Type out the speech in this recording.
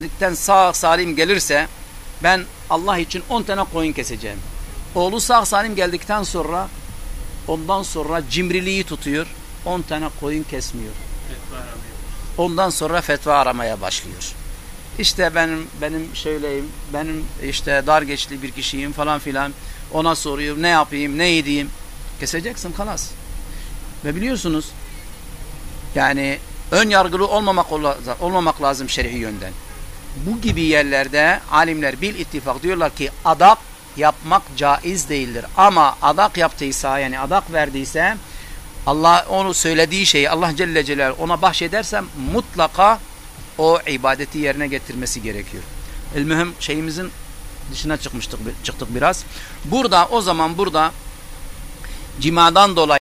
geldikten sağ salim gelirse ben Allah için 10 tane koyun keseceğim. Oğlu sağ salim geldikten sonra ondan sonra cimriliği tutuyor. 10 tane koyun kesmiyor. Ondan sonra fetva aramaya başlıyor. İşte benim benim şöyleyim, benim işte dar geçli bir kişiyim falan filan. Ona soruyor ne yapayım, ne edeyim. Keseceksin kalas. Ve biliyorsunuz yani ön yargılı olmamak olmamak lazım şer'i yönden. Bu gibi yerlerde alimler bil ittifak diyorlar ki adak yapmak caiz değildir. Ama adak yaptıysa yani adak verdiyse Allah onu söylediği şeyi Allah Celle Celaluhu ona bahşedersem mutlaka o ibadeti yerine getirmesi gerekiyor. El mühim şeyimizin dışına çıkmıştık çıktık biraz. Burada o zaman burada cimadan dolayı